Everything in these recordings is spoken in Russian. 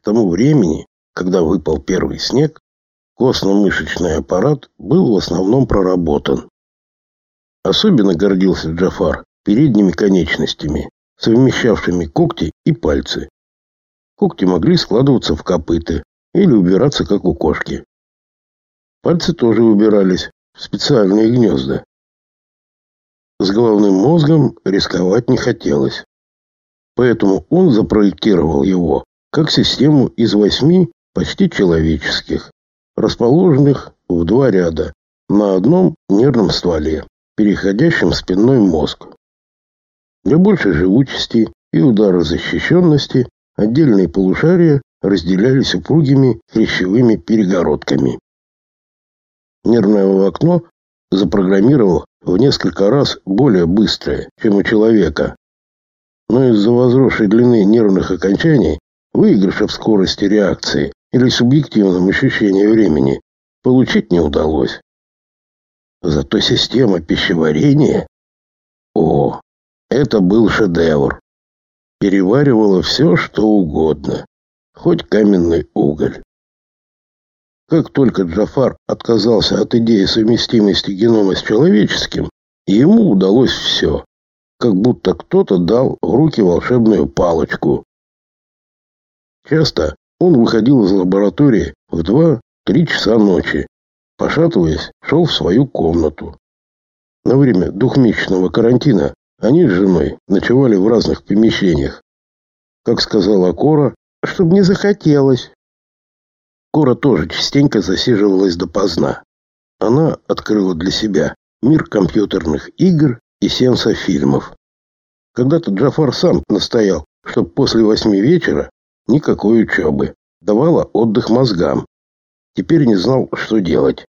К тому времени, когда выпал первый снег, костно-мышечный аппарат был в основном проработан. Особенно гордился Джафар передними конечностями, совмещавшими когти и пальцы. Когти могли складываться в копыты или убираться, как у кошки. Пальцы тоже убирались в специальные гнезда. С головным мозгом рисковать не хотелось. Поэтому он запроектировал его как систему из восьми почти человеческих, расположенных в два ряда на одном нервном стволе, переходящем в спинной мозг. Для большей живучести и ударозащищенности отдельные полушария разделялись упругими хрящевыми перегородками. Нервное волокно запрограммировал в несколько раз более быстрое, чем у человека. Но из-за возросшей длины нервных окончаний выигрыша в скорости реакции или субъективном ощущении времени получить не удалось. Зато система пищеварения... О, это был шедевр. Переваривала все, что угодно, хоть каменный уголь. Как только Джафар отказался от идеи совместимости генома с человеческим, ему удалось все, как будто кто-то дал в руки волшебную палочку. Часто он выходил из лаборатории в два-три часа ночи, пошатываясь, шел в свою комнату. На время двухмесячного карантина они с женой ночевали в разных помещениях. Как сказала Кора, чтобы не захотелось. Кора тоже частенько засиживалась допоздна. Она открыла для себя мир компьютерных игр и сеанса фильмов. Когда-то Джафар сам настоял, чтобы после восьми вечера никакой учебы, давала отдых мозгам. Теперь не знал, что делать.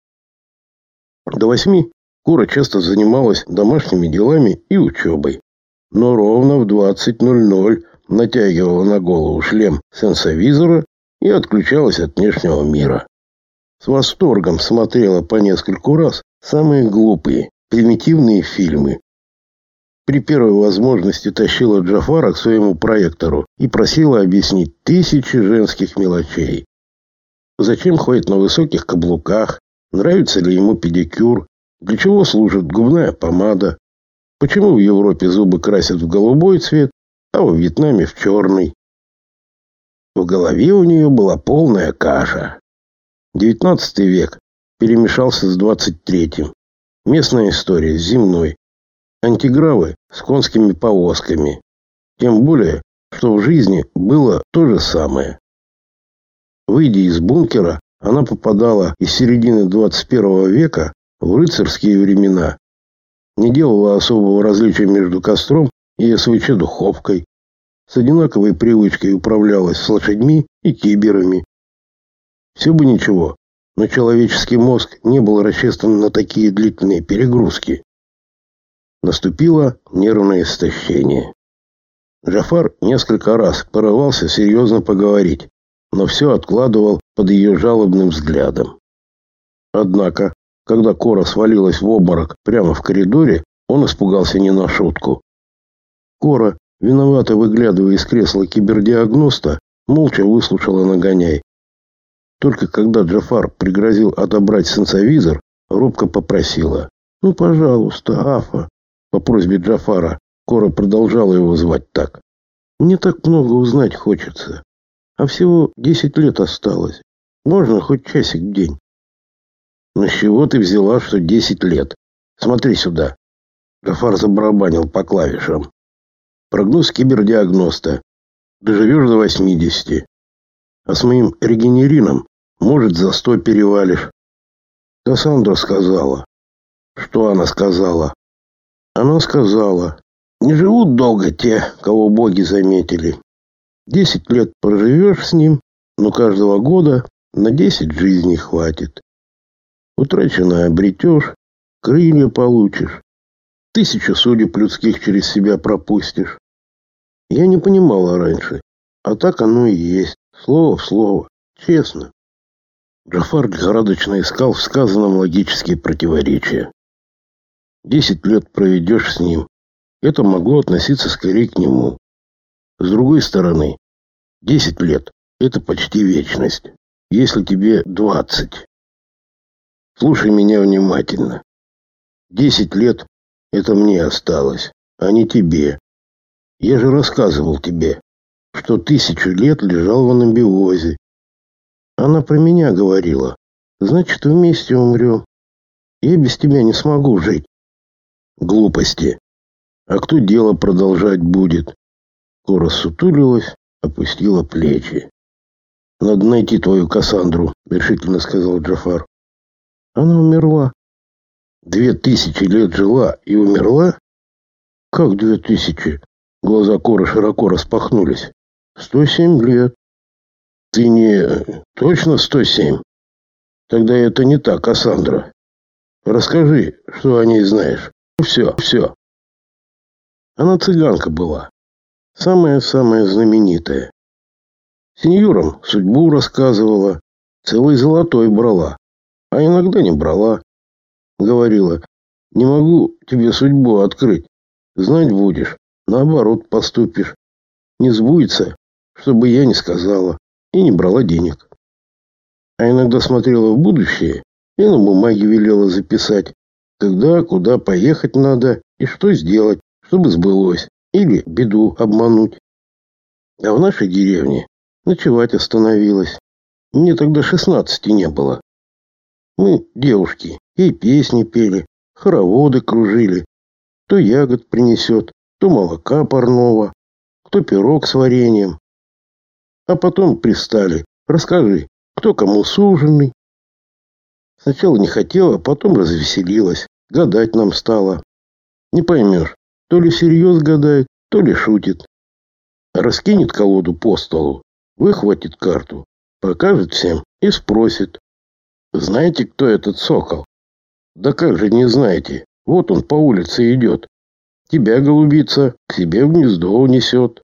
До восьми Кура часто занималась домашними делами и учебой. Но ровно в 20.00 натягивала на голову шлем сенсовизора и отключалась от внешнего мира. С восторгом смотрела по нескольку раз самые глупые, примитивные фильмы. При первой возможности тащила Джафара к своему проектору и просила объяснить тысячи женских мелочей. Зачем ходит на высоких каблуках, нравится ли ему педикюр, для чего служит губная помада? Почему в Европе зубы красят в голубой цвет, а во Вьетнаме в черный? В голове у нее была полная каша. Девятнадцатый век перемешался с двадцать третьим. Местная история с земной. Антигравы с конскими повозками. Тем более, что в жизни было то же самое. Выйдя из бункера, она попадала из середины 21 века в рыцарские времена. Не делала особого различия между костром и СВЧ-духовкой. С одинаковой привычкой управлялась с лошадьми и киберами. Все бы ничего, но человеческий мозг не был рассчитан на такие длительные перегрузки. Наступило нервное истощение. Джафар несколько раз порывался серьезно поговорить, но все откладывал под ее жалобным взглядом. Однако когда Кора свалилась в обморок прямо в коридоре, он испугался не на шутку. Кора, виновато выглядывая из кресла кибердиагноста, молча выслушала нагоняй. Только когда Джафар пригрозил отобрать сенсовизор, робко попросила. «Ну, пожалуйста, Афа». По просьбе Джафара Кора продолжала его звать так. «Мне так много узнать хочется. А всего десять лет осталось. Можно хоть часик в день». «Ну с чего ты взяла, что десять лет? Смотри сюда». Гафар забарабанил по клавишам. «Прогноз кибердиагноста. Доживешь до восьмидесяти. А с моим регенерином, может, за сто перевалишь». Кассандра сказала. Что она сказала? Она сказала, не живут долго те, кого боги заметили. Десять лет проживешь с ним, но каждого года на десять жизней хватит. Утраченное обретешь, крылья получишь. Тысячу судеб людских через себя пропустишь. Я не понимала раньше, а так оно и есть. Слово в слово. Честно. Джафар лихорадочно искал в сказанном логические противоречия. Десять лет проведешь с ним. Это могло относиться скорее к нему. С другой стороны, десять лет это почти вечность, если тебе двадцать. Слушай меня внимательно. Десять лет — это мне осталось, а не тебе. Я же рассказывал тебе, что тысячу лет лежал в анабиозе. Она про меня говорила. Значит, вместе умрем. Я без тебя не смогу жить. Глупости. А кто дело продолжать будет? Кора сутулилась, опустила плечи. Надо найти твою Кассандру, решительно сказал Джафар. Она умерла. Две тысячи лет жила и умерла? Как две тысячи? Глаза Коры широко распахнулись. Сто семь лет. Ты не... точно сто семь? Тогда это не так, Кассандра. Расскажи, что о ней знаешь. Все, все. Она цыганка была. Самая-самая знаменитая. Сеньорам судьбу рассказывала, целый золотой брала, а иногда не брала. Говорила, не могу тебе судьбу открыть, знать будешь, наоборот поступишь. Не сбудется, чтобы я не сказала и не брала денег. А иногда смотрела в будущее и на бумаге велела записать, когда, куда поехать надо и что сделать, чтобы сбылось, или беду обмануть. А в нашей деревне ночевать остановилась. Мне тогда шестнадцати не было. Мы, девушки, ей песни пели, хороводы кружили. То ягод принесет, то молока парного, кто пирог с вареньем. А потом пристали. Расскажи, кто кому суженый. Сначала не хотела, потом развеселилась. Гадать нам стало. Не поймешь, то ли всерьез гадает, то ли шутит. Раскинет колоду по столу, выхватит карту, покажет всем и спросит. Знаете, кто этот сокол? Да как же не знаете? Вот он по улице идет. Тебя, голубица, к себе в гнездо унесет.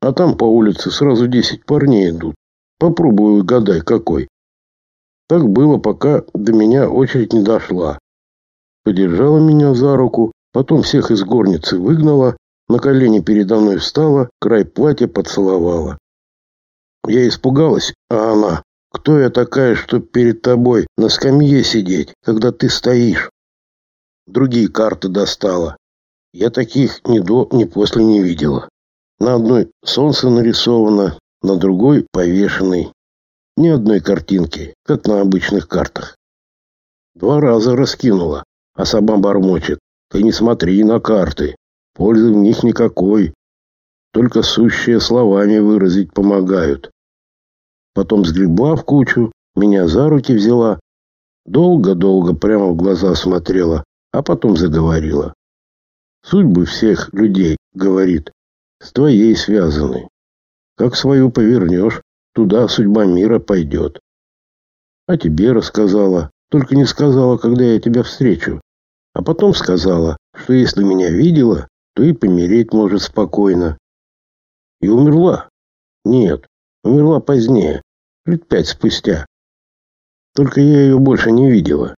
А там по улице сразу десять парней идут. Попробую угадай, какой. Так было, пока до меня очередь не дошла. Подержала меня за руку, потом всех из горницы выгнала, на колени передо мной встала, край платья поцеловала. Я испугалась, а она... Кто я такая, чтоб перед тобой на скамье сидеть, когда ты стоишь? Другие карты достала. Я таких ни до, ни после не видела. На одной солнце нарисовано, на другой повешенный. Ни одной картинки, как на обычных картах. Два раза раскинула, а сама бормочет. Ты не смотри на карты, пользы в них никакой. Только сущие словами выразить помогают. Потом сгребла в кучу, меня за руки взяла, долго-долго прямо в глаза смотрела, а потом заговорила. Судьбы всех людей, говорит, с твоей связаны. Как свою повернешь, туда судьба мира пойдет. А тебе рассказала, только не сказала, когда я тебя встречу. А потом сказала, что если меня видела, то и помереть может спокойно. И умерла? Нет, умерла позднее, лет пять спустя. Только я ее больше не видела.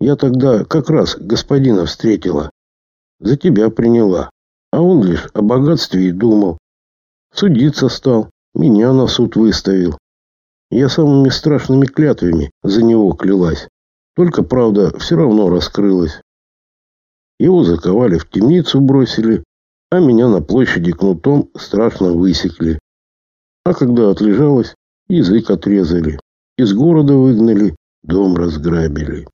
Я тогда как раз господина встретила. За тебя приняла а он лишь о богатстве и думал. Судиться стал, меня на суд выставил. Я самыми страшными клятвами за него клялась. Только правда все равно раскрылась. Его заковали в темницу бросили, а меня на площади кнутом страшно высекли. А когда отлежалась, язык отрезали, из города выгнали, дом разграбили.